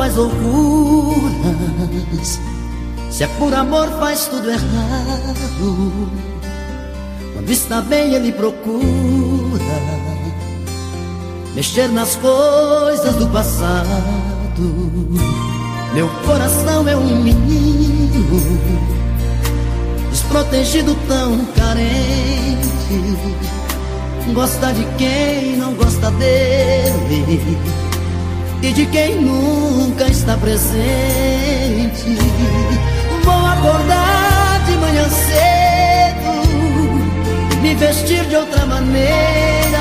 faz loucuras. Se é por amor, faz tudo errado. Quando está bem, ele procura mexer nas coisas do passado. Meu coração é um menino, desprotegido, tão carente. Gosta de quem não gosta dele e de quem nunca está presente. Vou acordar de manhã cedo me vestir de outra maneira.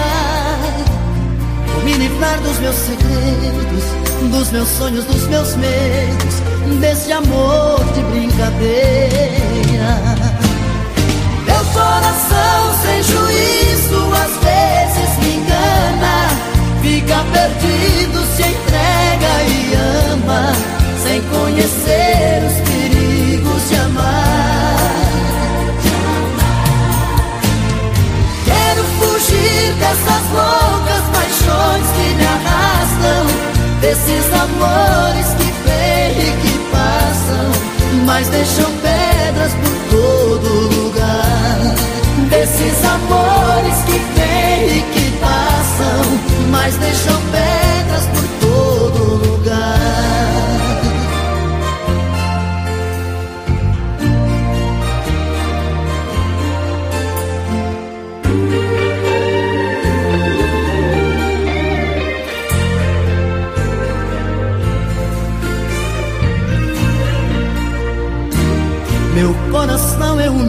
Vou me livrar dos meus segredos, dos meus sonhos, dos meus medos, desse amor de brincadeira. Meu coração sem dessas loucas paixões que me arrastam, desses amores que vêm e que passam, mas deixam pedras por todo lugar. Desses amores que vêm e que passam, mas deixam pedras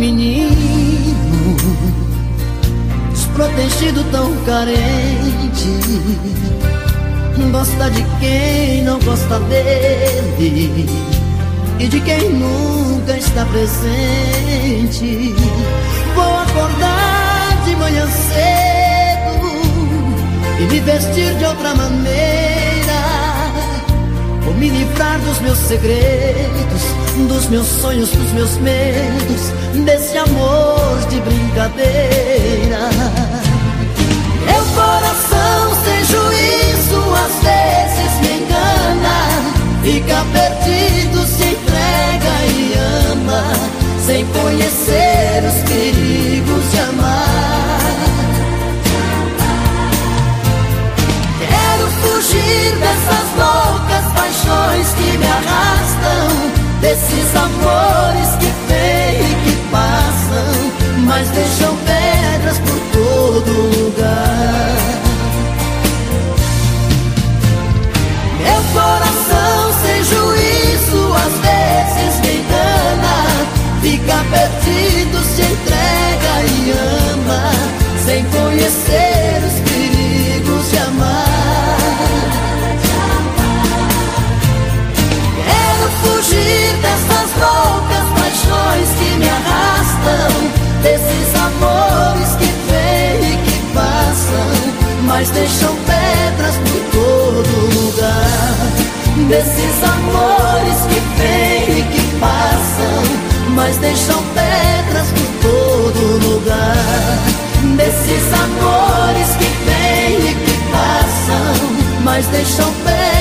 menino Desprotegido, tão carente. Gosta de quem não gosta dele E de quem nunca está presente. Vou acordar de manhã cedo E me vestir de outra maneira. Vou me livrar dos meus segredos dos meus sonhos, dos meus medos, desse amor de brincadeira. Desses amores mas deixam pé.